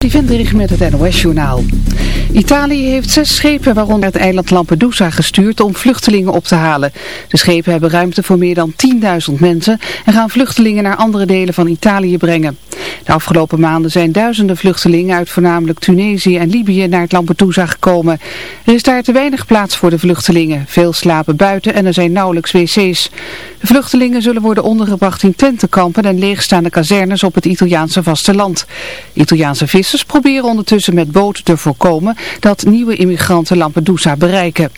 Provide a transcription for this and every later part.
Die Vendrich met het NOS-journaal. Italië heeft zes schepen waaronder het eiland Lampedusa gestuurd om vluchtelingen op te halen. De schepen hebben ruimte voor meer dan 10.000 mensen en gaan vluchtelingen naar andere delen van Italië brengen. De afgelopen maanden zijn duizenden vluchtelingen uit voornamelijk Tunesië en Libië naar het Lampedusa gekomen. Er is daar te weinig plaats voor de vluchtelingen. Veel slapen buiten en er zijn nauwelijks wc's. De vluchtelingen zullen worden ondergebracht in tentenkampen en leegstaande kazernes op het Italiaanse vasteland. Italiaanse vissers proberen ondertussen met boten te voorkomen dat nieuwe immigranten Lampedusa bereiken.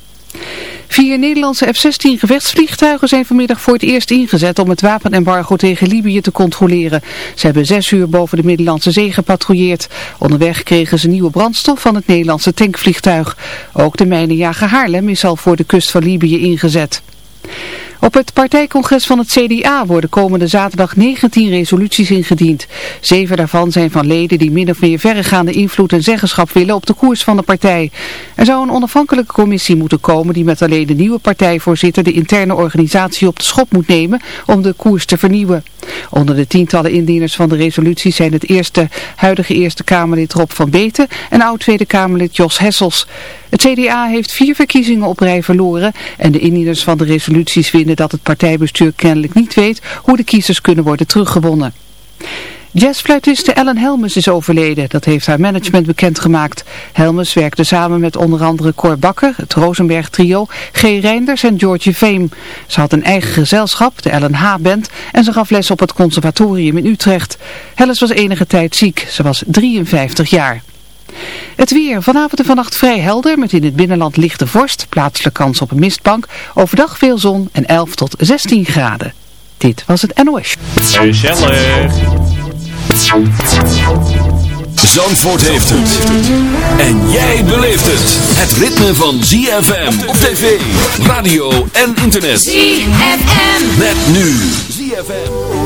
Vier Nederlandse F-16 gevechtsvliegtuigen zijn vanmiddag voor het eerst ingezet om het wapenembargo tegen Libië te controleren. Ze hebben zes uur boven de Middellandse Zee gepatrouilleerd. Onderweg kregen ze nieuwe brandstof van het Nederlandse tankvliegtuig. Ook de mijnenjager Haarlem is al voor de kust van Libië ingezet. Op het partijcongres van het CDA worden komende zaterdag 19 resoluties ingediend. Zeven daarvan zijn van leden die min of meer verregaande invloed en zeggenschap willen op de koers van de partij. Er zou een onafhankelijke commissie moeten komen die met alleen de nieuwe partijvoorzitter de interne organisatie op de schop moet nemen om de koers te vernieuwen. Onder de tientallen indieners van de resoluties zijn het eerste huidige Eerste Kamerlid Rob van Beten en oud-Tweede Kamerlid Jos Hessels. Het CDA heeft vier verkiezingen op rij verloren en de indieners van de resoluties dat het partijbestuur kennelijk niet weet hoe de kiezers kunnen worden teruggewonnen. Jazzfluitiste Ellen Helmes is overleden, dat heeft haar management bekendgemaakt. Helmes werkte samen met onder andere Cor Bakker, het Rosenberg trio, G. Reinders en George Fame. Ze had een eigen gezelschap, de Ellen H-band, en ze gaf les op het conservatorium in Utrecht. Helmes was enige tijd ziek, ze was 53 jaar. Het weer. Vanavond en vannacht vrij helder met in het binnenland lichte vorst. Plaatselijk kans op een mistbank. Overdag veel zon en 11 tot 16 graden. Dit was het NOS. Gezellig. Zandvoort heeft het. En jij beleeft het. Het ritme van ZFM op tv, radio en internet. ZFM. Met nu ZFM.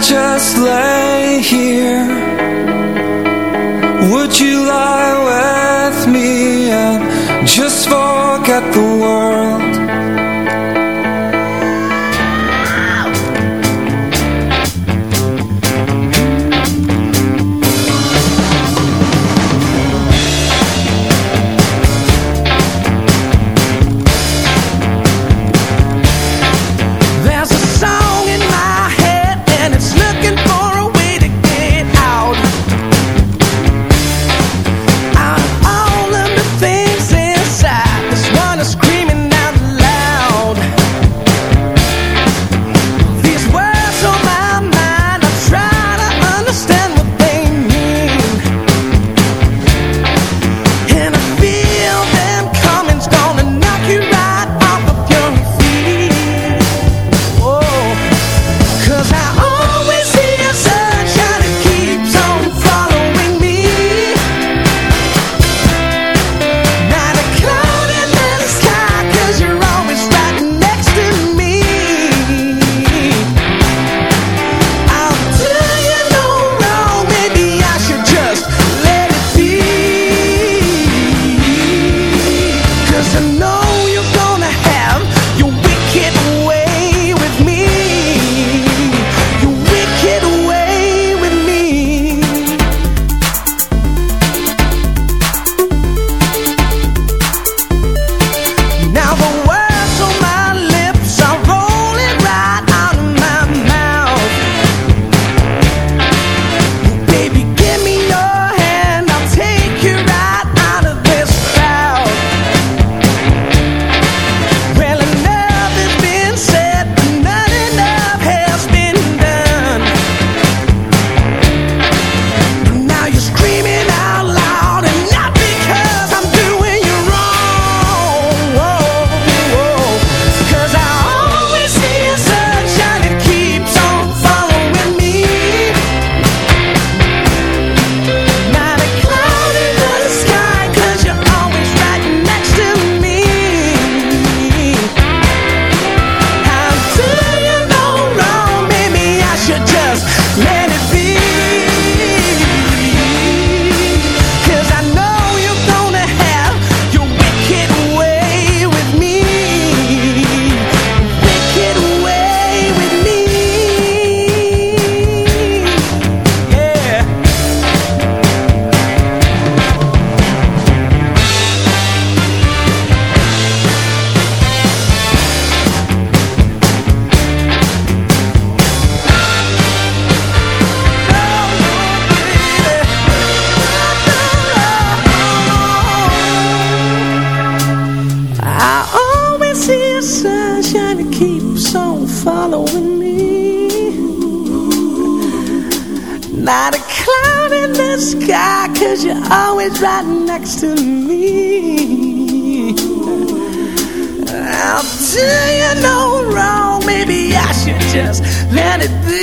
just lay here.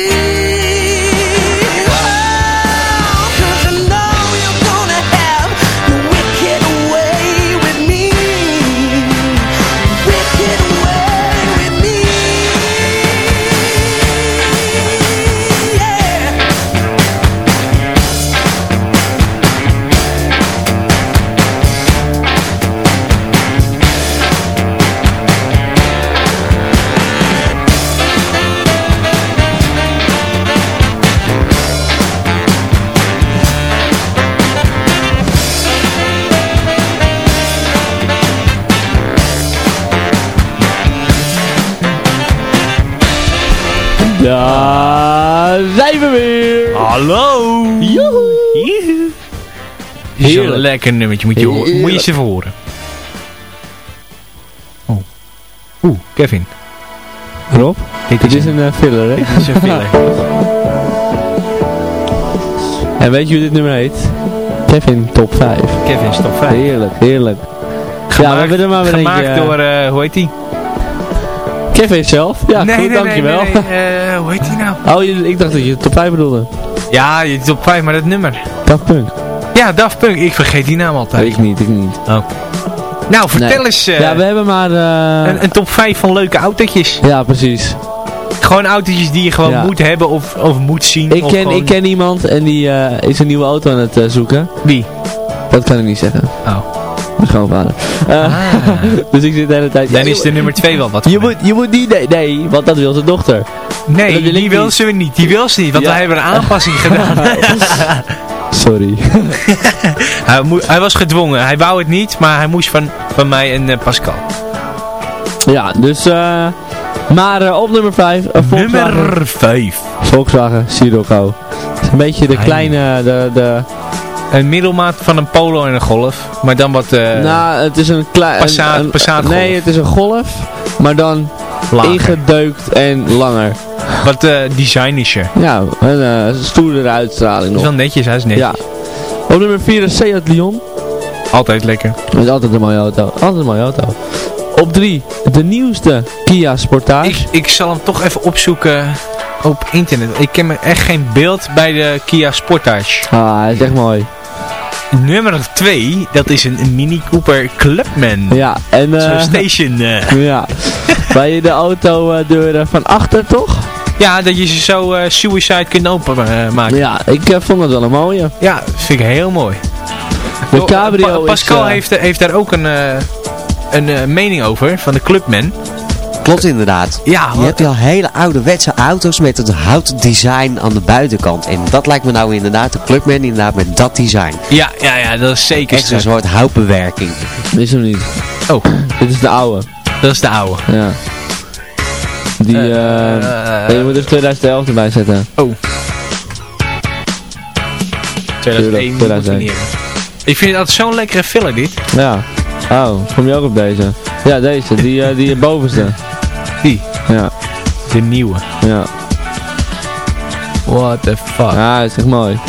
day. Daar zijn we weer. Hallo! Joehoe. Heerlijk. een lekker nummertje, moet je, horen. moet je eens even horen. Oh. Oeh, Kevin. Rob, Dit dit is is een, een eh, filler, hè? dit is een filler. En weet je hoe dit nummer heet? Kevin Top 5. Kevin, stop 5. Heerlijk, heerlijk. ja, we hebben er maar weer gemaakt eentje. door, eh, hoe heet die? Kevin zelf. Ja, goed, dankjewel. Nee, nee, eh, hoe heet die nou? Oh, je- ik dacht dat je de top 5 bedoelde. Ja, je top 5, maar dat nummer. Daft Punk. Ja, Daft Punk. Ik vergeet die naam altijd. Ik niet, ik niet. Nou, vertel Nee. eens eh, ja, we hebben maar... eh, een, een top 5 van leuke autootjes. Ja, precies. Gewoon autootjes die je gewoon Ja. moet hebben of, of moet zien. Ik of ken, gewoon- ik ken iemand en die eh, is een nieuwe auto aan het zoeken. Wie? Dat kan ik niet zeggen. Oh. Mijn schoonvader. Eh, Ah. dus ik zit de hele tijd... Dan ja, is de nummer 2 wel wat Je moet, je moet niet... Nee, nee, want dat wil zijn dochter. Nee, wil die wil niet. ze niet. Die wil ze niet, want Ja. wij hebben een aanpassing gedaan. Sorry. hij, hij was gedwongen. Hij wou het niet, maar hij moest van, van mij en eh, Pascal. ja, dus... eh maar op nummer 5, een Volkswagen, Nummer 5. Volkswagen Sirocco. Het is een beetje de kleine... De, de, Een middelmaat van een Polo en een Golf. Maar dan wat eh nou, het is een klein... Passat- een, Passat Nee, Golf. het is een Golf, maar dan lager. ingedeukt en langer. Wat eh designischer. Ja, een eh, stoerdere uitstraling Dat is nog. wel netjes, hij is netjes. Ja. Op nummer 4 is Seat Leon. Altijd lekker. Dat is altijd een mooie auto. Altijd een mooie auto. Op 3, de nieuwste Kia Sportage. Ik, ik zal hem toch even opzoeken op internet. Ik ken me echt geen beeld bij de Kia Sportage. Ah, hij is echt mooi. Nummer 2, dat is een Mini Cooper Clubman. Ja, en Zo'n eh station. eh. ja. Waar je de auto eh, eh, van achter toch? Ja, dat je ze zo suicide kunt openmaken. Ja, ik vond het wel een mooie. Ja, vind ik heel mooi. De Door- cabrio Pa- Pascal is... heeft, heeft daar ook een, een mening over, van de Clubman. Klopt inderdaad. Ja, Je hebt al hele ouderwetse auto's met het houten design aan de buitenkant. En dat lijkt me nou inderdaad de Clubman inderdaad met dat design. ja, ja, ja, dat is zeker Echt een soort houtbewerking. Is hem niet. Oh, Dit is de oude. dat is de oude. Ja. Die, eh, nee, je moet dus 2011 erbij zetten. Oh. 2001 moet 2001. niet hebben. Ik vind het altijd zo'n lekkere filler dit. Ja. Oh, kom je ook op deze? Ja, deze. Die, eh, die bovenste. Die, Ja, de nieuwe. ja. What the fuck. Ja, dat is echt mooi.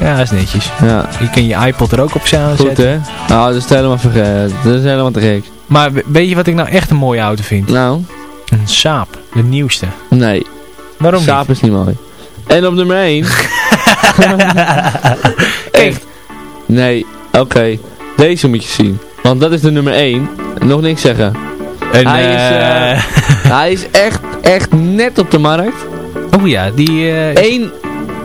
Ja, dat is netjes. Ja. Je kan je iPod er ook op zetten. Goed hè? Nou, dat is helemaal vergeten. Dat is helemaal te gek. Maar we- weet je wat ik nou echt een mooie auto vind? Nou, Een Saab, de nieuwste. nee. Waarom Saap is niet mooi. En op nummer 1. Echt? Nee, oké. Deze moet je zien. Want dat is de nummer 1. Nog niks zeggen. Hij is, eh, eh, Hij is echt, echt net op de markt. oh ja, die... eh, Eén,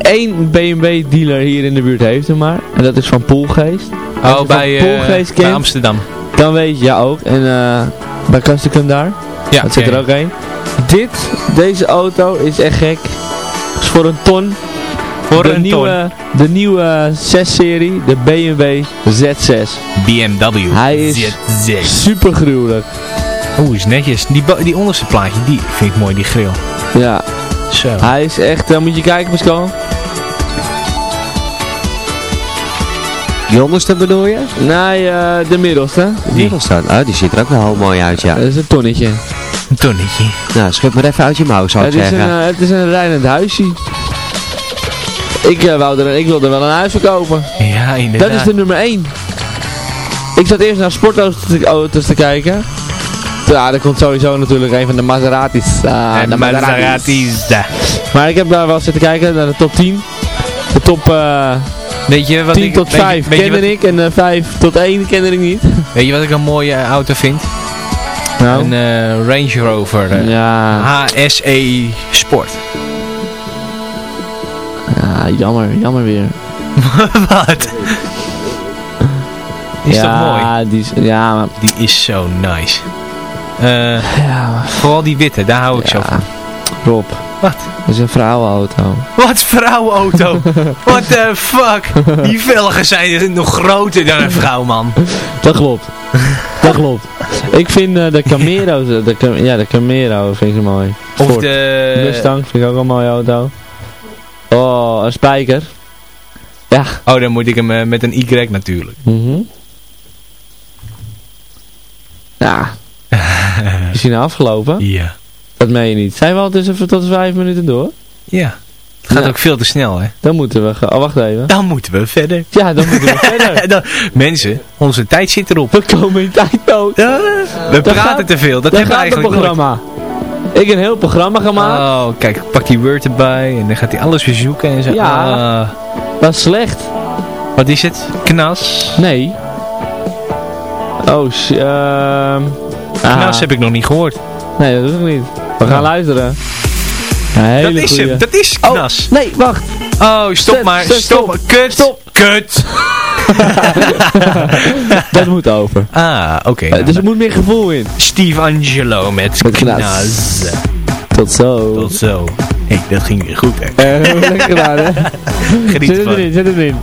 één BMW dealer hier in de buurt heeft hem maar. En dat is van Poolgeest. Als oh, bij, Poolgeest bij Amsterdam. dan weet je ja ook. En bij Kastikum daar. Ja, dat zit er ook een. Dit, deze auto is echt gek. Is voor een ton. Voor de een nieuwe, De nieuwe 6-serie, de BMW Z6. ton. BMW. Hij is Z6. super gruwelijk. Oeh, is netjes. Die, die onderste plaatje, die vind ik mooi, die grill. Ja, Zo. hij is echt, uh, moet je kijken Pascal. Die onderste bedoel je? Nee, eh, de middelste. Die middelste. Oh, die ziet er ook wel heel mooi uit, ja. Dat is een tonnetje. Een tonnetje. Nou, schud maar even uit je mouw, zou ik Het is, zeggen. een, eh, het is een rijdend huisje. Ik, eh, wou er, ik wilde er wel een huis verkopen. Ja, inderdaad. Dat is de nummer 1. Ik zat eerst naar sportauto's te, auto's te kijken. Ja, er komt sowieso natuurlijk een van de Maseratis. En de Maseratis. Maar ik heb daar wel zitten kijken naar de top 10. De top eh, Weet je wat 10 ik... tot weet je- 5 weet je kende wat- ik en eh 5 tot 1 kende ik niet. Weet je wat ik een mooie auto vind? Nou, Een Range Rover. ja, HSE Sport. ja, jammer, jammer weer. wat? Die is ja, toch mooi? Die is, ja, maar, Die is zo nice. Eh, ja, vooral die witte, daar hou ik zo van. Rob, Wat? dat is een vrouwenauto. Wat vrouwenauto? What the fuck? Die velgen zijn nog groter dan een vrouw, man. Dat klopt. Dat klopt. Ik vind eh, de Camero, de, Cam- ja, de Camero vind ik mooi. Of Ford. de... Mustang vind ik ook een mooie auto. Oh, een spijker. Ja. Oh, dan moet ik hem eh, met een Y natuurlijk. Mhm. Ja. Is hij nou afgelopen? Ja. Dat meen je niet. Zijn we al tussen tot vijf minuten door? Ja. Het gaat ook veel te snel, hè. Dan moeten we... Oh, wacht even. Dan moeten we verder. Ja, dan moeten we verder. Dan- Mensen, onze tijd zit erop. We komen in tijd dood. Ja, we Dan praten gaat- te veel. Dat hebben we gaat het eigenlijk nooit. programma. Ik heb een heel programma gemaakt. Oh, kijk, ik pak die Word erbij en dan gaat hij alles weer zoeken en zo. Ja. Dat is slecht. wat is het? Knas? Nee. Oh, ehm... Knas heb ik nog niet gehoord. Nee, dat ik niet. We gaan luisteren. Een hele dat is hem, dat is Oh, Knas. nee, wacht. Oh, stop maar, stop. Kut. Stop. Kut. Dat moet over. Ah, oké. Eh, dus er moet meer gevoel in. Steve Angelo met Knas. Knas. Tot zo. Tot zo. Hé, hey, dat ging weer goed, hè. Eh, lekker gedaan, hè? Geniet Zet het ervan. erin, zet het erin.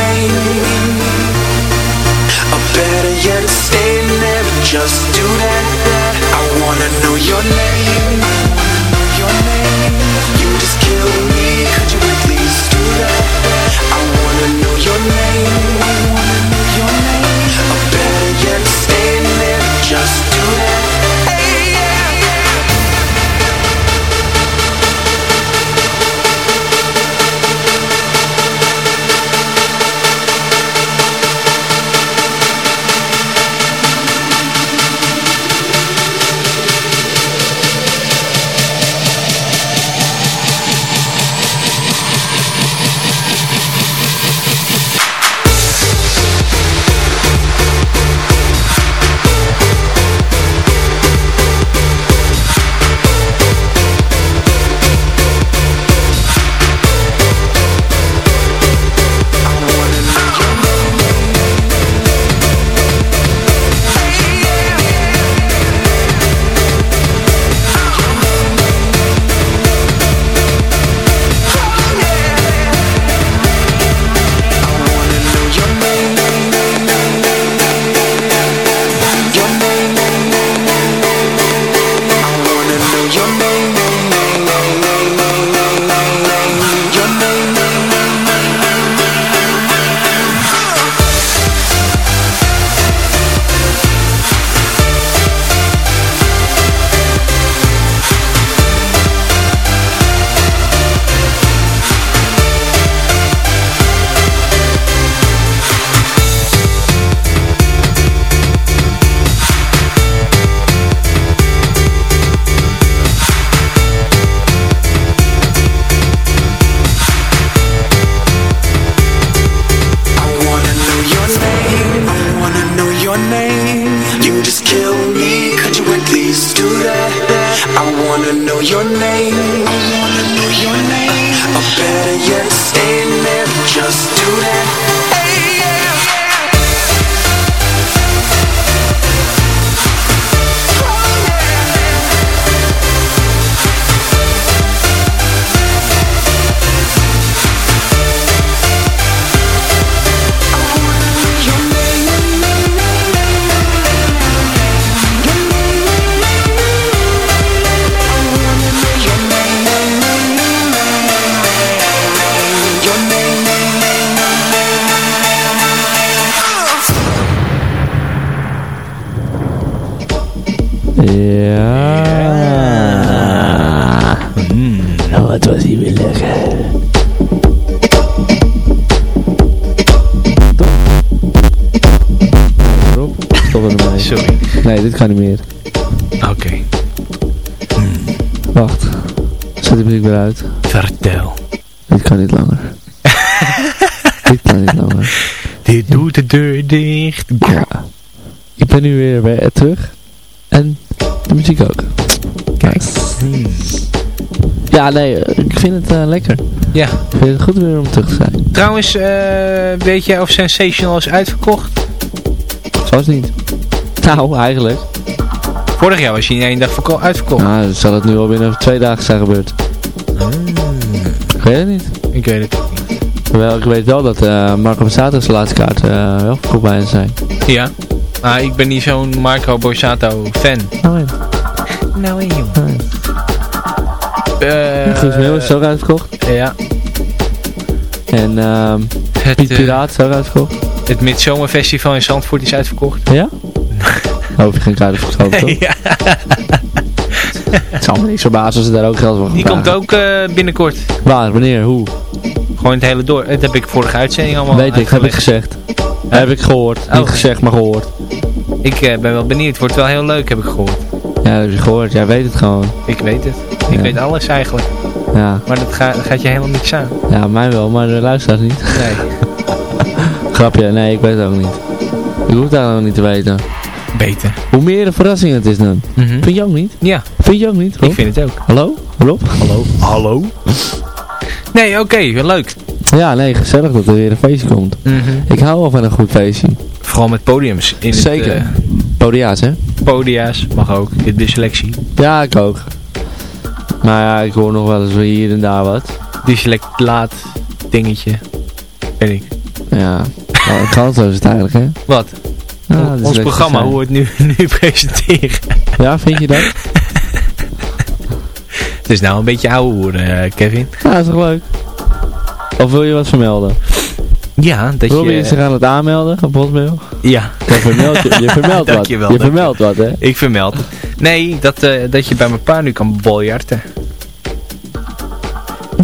name. Or better yet, stay there and just Ja, nee, ik vind het eh, lekker. Ja. Ik vind het goed weer om terug te zijn. Trouwens, eh, weet jij of Sensational is uitverkocht? Zoals niet. Nou, eigenlijk. Vorig jaar was hij in één dag verko- uitverkocht. Nou, dan zal het nu al binnen twee dagen zijn gebeurd. Ik weet het niet. Ik weet het ook niet. Wel, ik weet wel dat eh Marco Borsato zijn laatste kaart eh wel verkocht bij hen zijn. Ja. Maar ik ben niet zo'n Marco Borsato fan. Oh, ja. Nou, joh. Oh. Uh, Guus Meeuw is ook uitverkocht. Ja. En ehm Het, Piet eh, Piraat is ook uitverkocht. het Midzomerfestival in Zandvoort is uitverkocht. Ja? Hoop je geen kaarten ja. Het zal me niet verbazen als ze daar ook geld voor gaan Die komt ook eh, binnenkort. Waar, wanneer, hoe? Gewoon het hele door. Dat heb ik vorige uitzending allemaal Weet ik, heb ik gezegd. Heb ik gehoord. Oh. Niet gezegd, maar gehoord. Ik eh, ben wel benieuwd. Het wordt wel heel leuk, heb ik gehoord. Ja, dat heb je gehoord. Jij weet het gewoon. Ik weet het. Ik Ja. weet alles eigenlijk. Ja, Maar dat, ga- dat gaat je helemaal niks aan. ja mij wel, maar de luisteraars niet. Nee. Grapje, nee, ik weet het ook niet. Ik hoef het eigenlijk nog niet te weten. Beter. Hoe meer een verrassing het is dan. Mhm. Vind je ook niet? Ja, Vind je ook niet, Rob? ik vind het ook. Hallo? Rob? Hallo? Hallo? Nee, oké. wel leuk. Ja, nee, gezellig dat er weer een feestje komt. Ik hou wel van een goed feestje. Vooral met podiums. In Zeker. Het, eh, Podia's, hè? Podia's. Mag ook. De, de selectie. Ja, ik ook. Maar ja, ik hoor nog wel eens weer hier en daar wat. Die select laat dingetje. Weet ik. Ja, kansloos is het eigenlijk, hè? Wat? Ons programma, hoe we het nu, nu presenteren. Ja, vind je dat? Het is nou een beetje ouwe hoeren, eh, Kevin. Ja, is toch leuk? Of wil je wat vermelden? Ja, dat Robin is zich je... aan het aanmelden op Hotmail. Ja, Je vermeldt, je, je vermeldt wat. Je vermeldt wat, hè? ik vermeld. Nee, dat, eh, dat je bij mijn pa nu kan boljarten.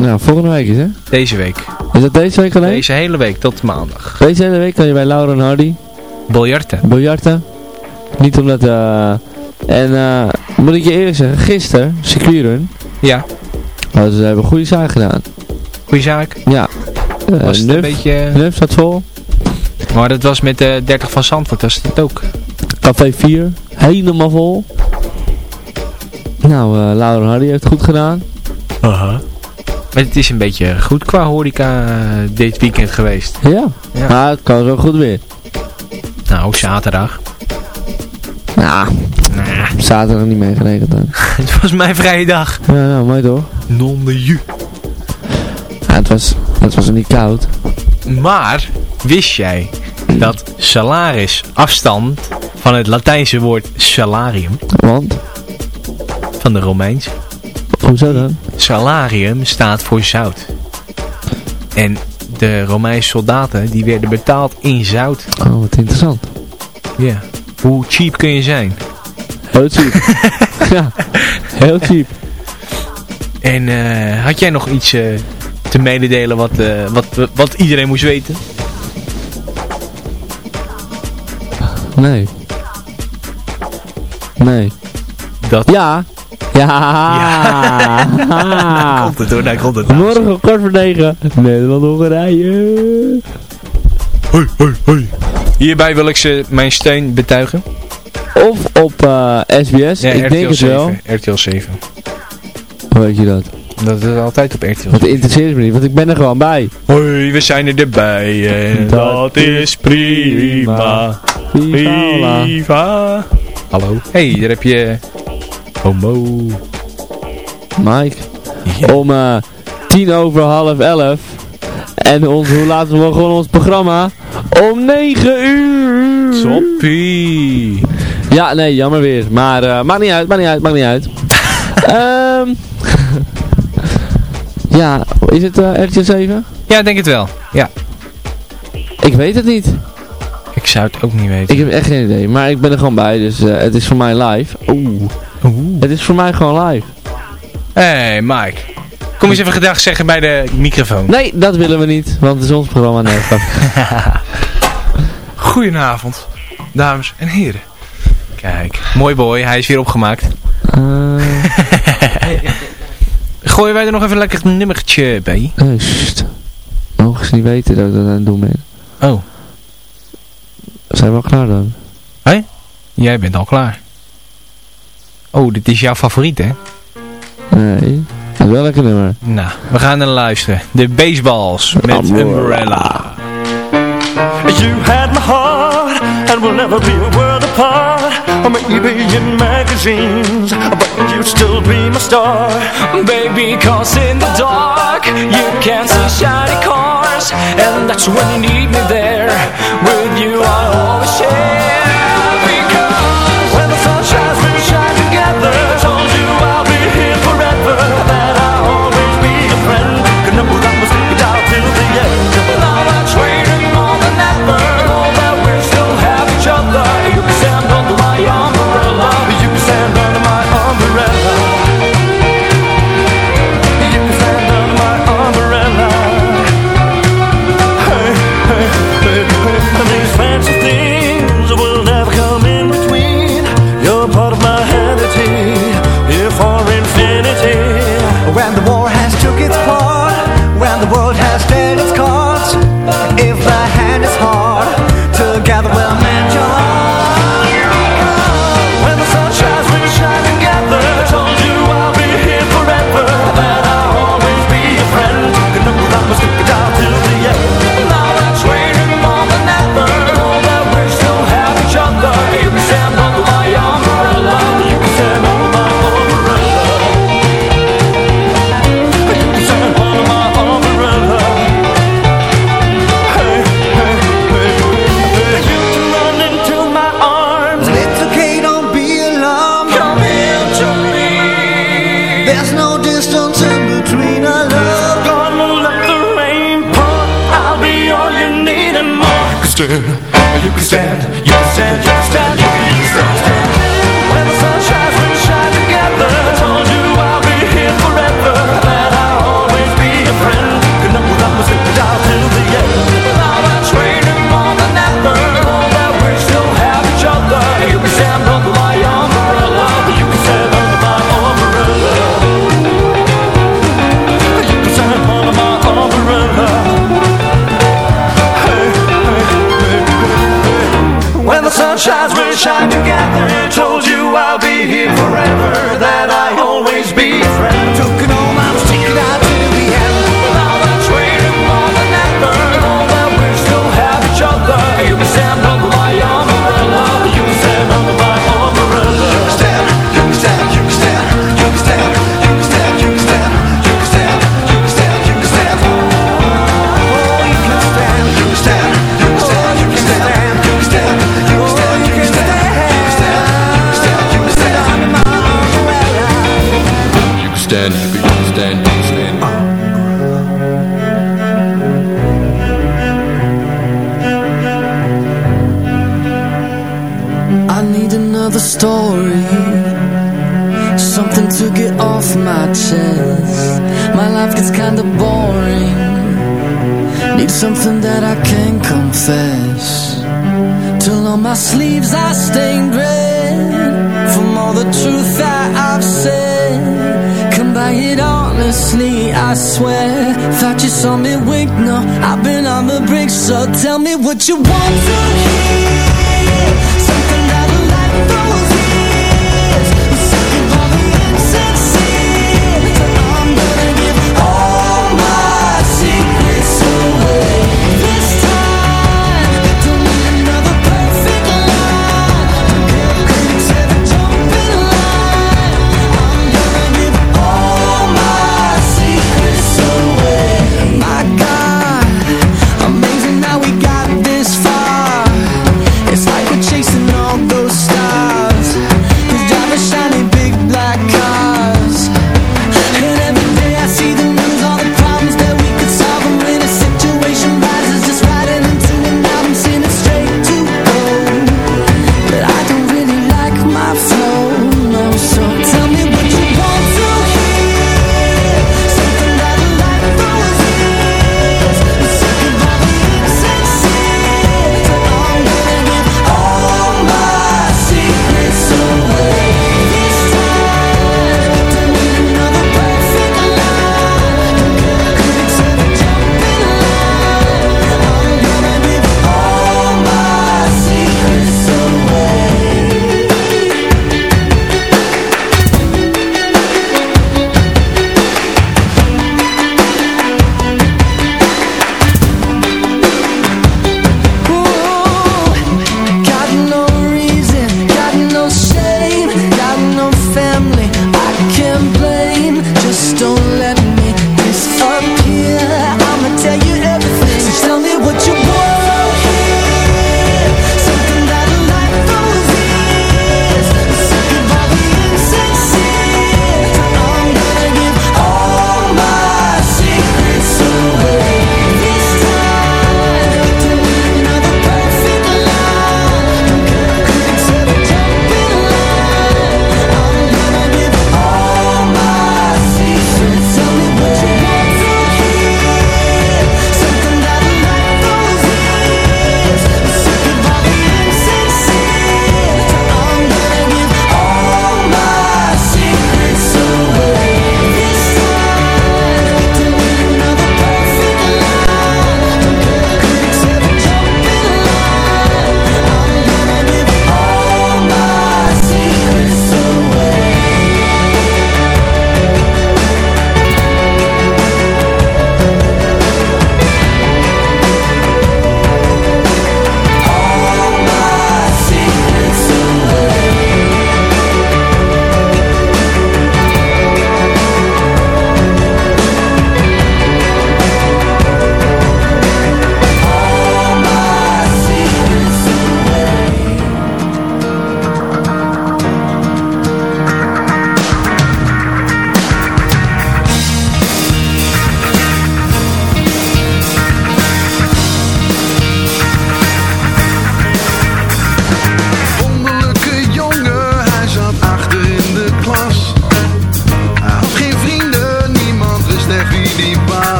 Nou, volgende week is, hè? Deze week. Is dat deze week alleen? Deze hele week tot maandag. Deze hele week kan je bij Laura en Hardy Boljarten. biljarten. Niet omdat, eh... en, eh... moet ik je eerlijk zeggen, gisteren, circuitrun, Ja, oh, ze hebben goede zaak gedaan. goeie zaak. Ja. Eh, Was het Nuf, een beetje... Nuf staat vol. Maar dat was met de 30 van Zandvoort, was het ook. Café 4, helemaal vol. Nou, eh Laura Hardy heeft het goed gedaan. Maar het is een beetje goed qua horeca eh, dit weekend geweest. Ja. Ja. Maar het kan zo goed weer. Nou, zaterdag. Nou, Nah, zaterdag niet meegerekend dan. het was mijn vrije dag. Ja, nou, mooi toch? Non de ju. Ja, het was, het was niet koud. Maar, wist jij dat salaris afstand van het Latijnse woord salarium, Want, van de Romeins, hoezo dan? salarium staat voor zout. En de Romeinse soldaten, die werden betaald in zout. Oh, wat interessant. Ja. Hoe cheap kun je zijn? Heel cheap. ja, heel cheap. En eh, had jij nog iets eh, te mededelen wat, eh, wat, wat iedereen moest weten? Nee. Nee. Dat Ja. Ja. komt het hoor, daar komt het. Morgen kwart voor negen. Nederland-Hongarije. Hoi, hoi, hoi. Hierbij wil ik ze mijn steun betuigen. Of op eh, SBS. Ja, ik RTL denk het 7. wel. RTL 7. Hoe weet je dat? Dat is altijd op RTL Dat 7. interesseert me niet, want ik ben er gewoon bij. Hoi, we zijn er erbij en Dat dat is prima. Viva. Viva. Hallo. hey, daar heb je... Homo. Mike. Ja. Om eh, tien over half elf. En ons, hoe laat we begonnen ons programma? Om 9 uur. Soppie. Ja, nee, jammer weer. Maar eh maakt niet uit, maakt niet uit, maakt niet uit. Ehm ja, is het eh RTL 7? Ja, ik denk het wel. Ja. Ik weet het niet. Ik zou het ook niet weten. Ik heb echt geen idee. Maar ik ben er gewoon bij, dus eh, het is voor mij live. Oeh. Oeh. Het is voor mij gewoon live. Hey, Mike. Kom eens even gedag zeggen bij de microfoon. Nee, dat willen we niet, want het is ons programma. Nee. Goedenavond, dames en heren. Kijk, mooi boy, hij is weer opgemaakt. Eh, Gooien wij er nog even een lekker nummertje bij? sst. Mogen ze niet weten dat ik dat aan het doen ben. Oh, Zijn we al klaar dan? jij bent al klaar. Oh, dit is jouw favoriet, hè? Nee. Dat is wel lekker nummer. Nou, we gaan naar luisteren. De Baseballs met Umbrella. Umbrella. You had my heart, and we'll never be a world apart. Maybe in magazines, but you'd still be my star. Baby, cause in the dark You can see shiny cars And that's when you need me there With you I always share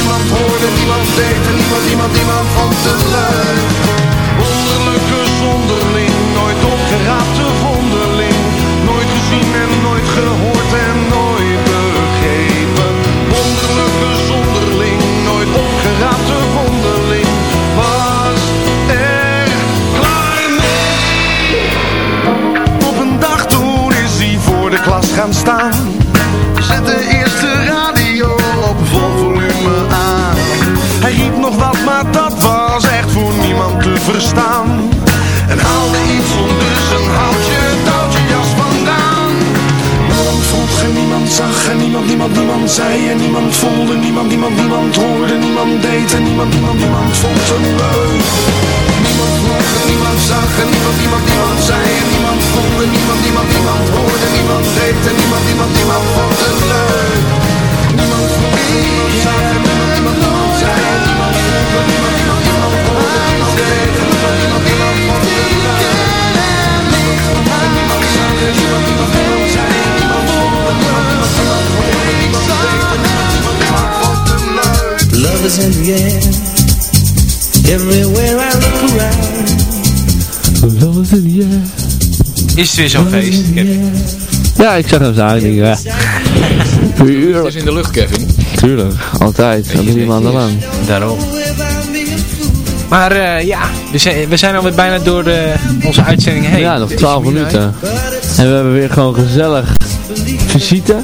Niemand, hoorde, niemand deed en niemand, niemand, niemand vond het leuk. Wonderlijke zonderling, nooit opgeraapte vonderling. Nooit gezien en nooit gehoord en nooit begrepen. Wonderlijke zonderling, nooit opgeraapte vonderling. Was er klaar mee. Op een dag toen is hij voor de klas gaan staan. Verstaan. En haalde iets ondertussen, houd je touwtje jas vandaan. Niemand vroeg en niemand zag en niemand, niemand, niemand zei en niemand voelde. Niemand, niemand, niemand hoorde, niemand deed en niemand, niemand, niemand vond hem leuk. Niemand vroeg niemand zag en niemand, niemand, niemand zei en niemand voelde. Niemand, niemand, niemand hoorde, niemand deed en niemand, niemand, niemand vond hem leuk. Niemand vroeg en niemand zag en niemand, niemand, niemand zei en niemand voelde. Niemand, niemand, is in the air Everywhere I look around Is het weer zo'n feest, Kevin? Ja, ik zag hem. Ik denk, ja. Het is in de lucht, Kevin. Tuurlijk. Altijd. Al drie maanden lang. Daarom. Maar eh, ja, we zijn, we zijn alweer bijna door de, onze uitzending heen. Ja, nog 12 minuten. En we hebben weer gewoon gezellig visite.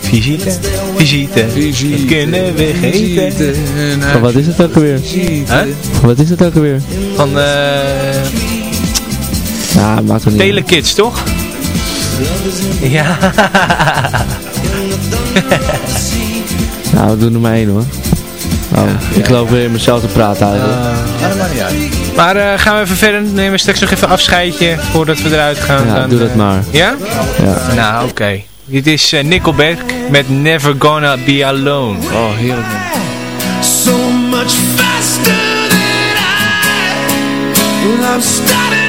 Visite, visite, Visite, kunnen we. Van wat is het ook alweer? Huh? Van Wat is het ook alweer? Van eh Ja, maakt het niet. Telekids, toch? Ja. Nou, we doen er maar één hoor. Oh, ik geloof weer in mezelf te praten eigenlijk. Maar eh, gaan we even verder? Nemen we straks nog even afscheidje voordat we eruit gaan. ja, Dan, doe dat eh, maar. Ja? Ja. Nou, oké. Dit is eh, Nickelback met Never Gonna Be Alone. Oh, heerlijk. So much faster than I Well, I'm starting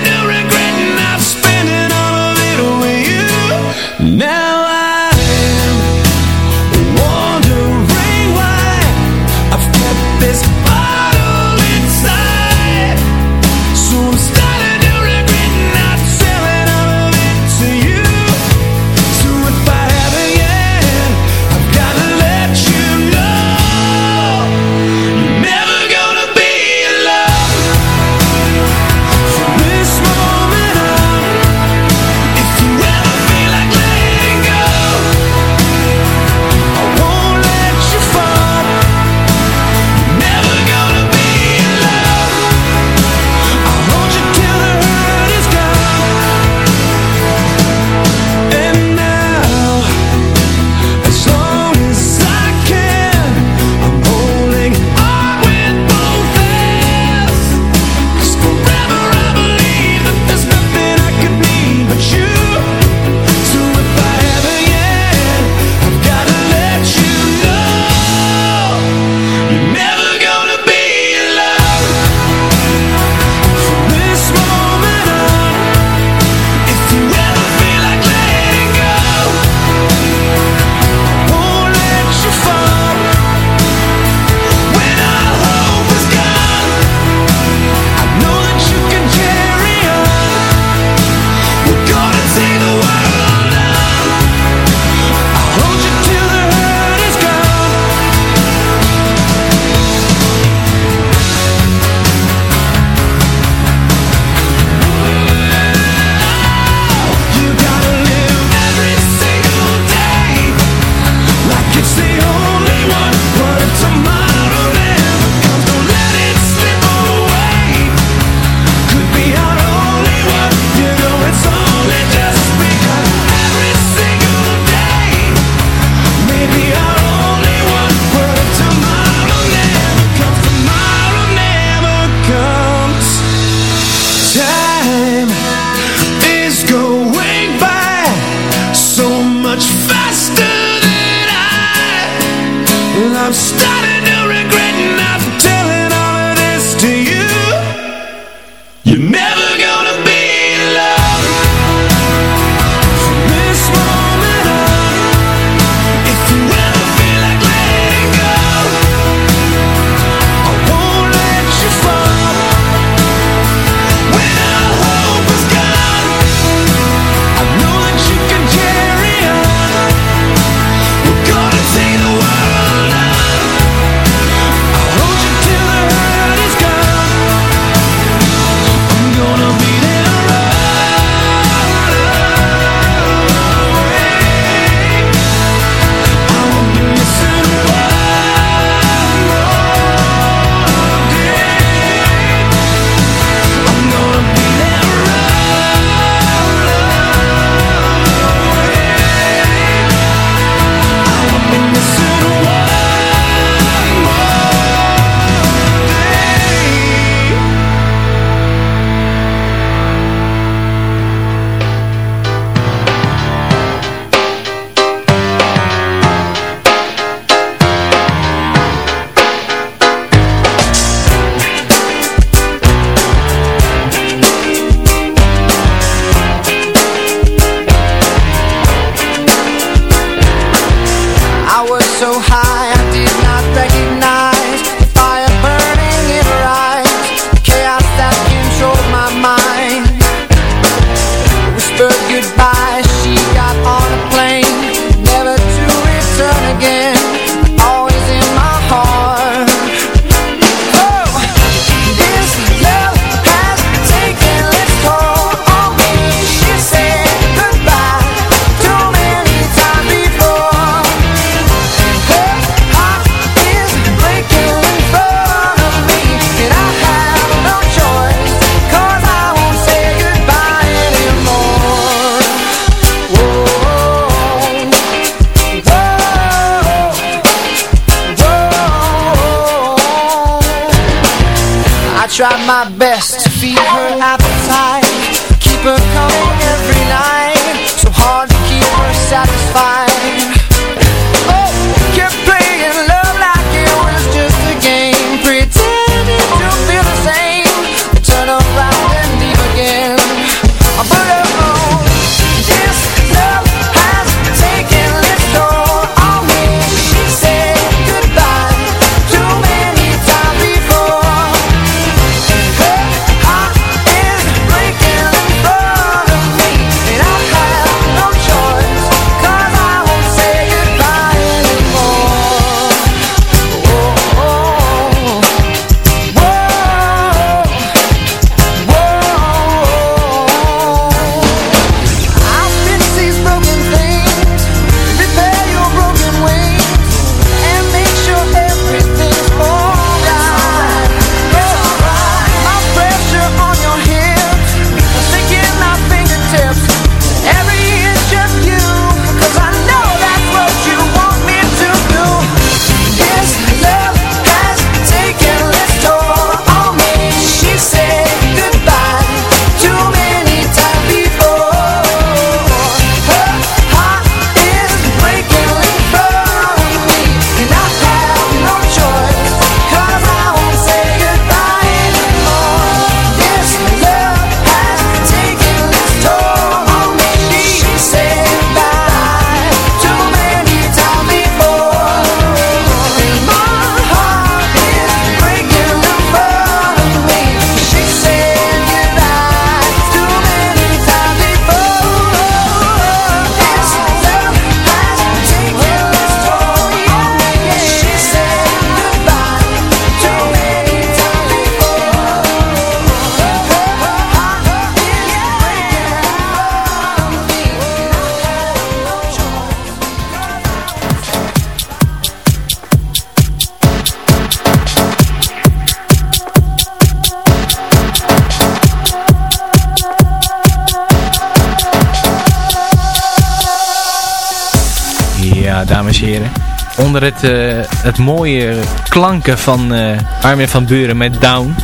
Ja, dames en heren. Onder het, eh, het mooie klanken van eh Armin van Buren met Down.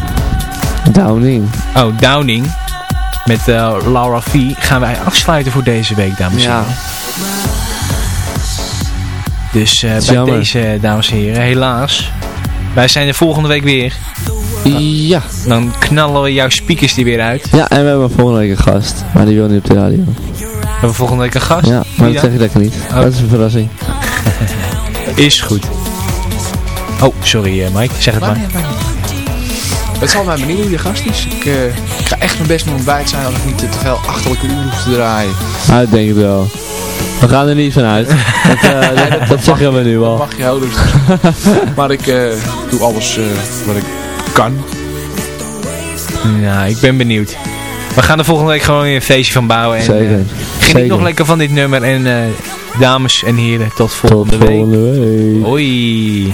Downing. Oh, Downing. Met eh, Laura V. gaan wij afsluiten voor deze week, dames en Ja. heren. Dus eh, bij jammer. deze, dames en heren, helaas. Wij zijn er volgende week weer. Ja. Dan knallen we jouw speakers er weer uit. Ja, en we hebben volgende week een gast. Maar die wil niet op de radio. We hebben volgende week een gast. Ja, maar dat zeg ik lekker niet. Oh. Dat is een verrassing. Is goed. Oh, sorry eh, Mike. Zeg het maar. Het zal mij benieuwen wie de gast is. Ik, eh, ik ga echt mijn best mijn ontbijt zijn als ik niet te veel achterlijke uren hoef te draaien. Nou, dat denk ik wel. We gaan er niet van uit. Dat, eh, dat, dat zeggen we nu Dat al. mag je houden. maar ik eh, doe alles eh, wat ik kan. Nou, ik ben benieuwd. We gaan er volgende week gewoon weer een feestje van bouwen. En, Zeker. eh, geniet Zeker. nog lekker van dit nummer. En eh, dames en heren, tot Tot volgende week. volgende week. Hoi.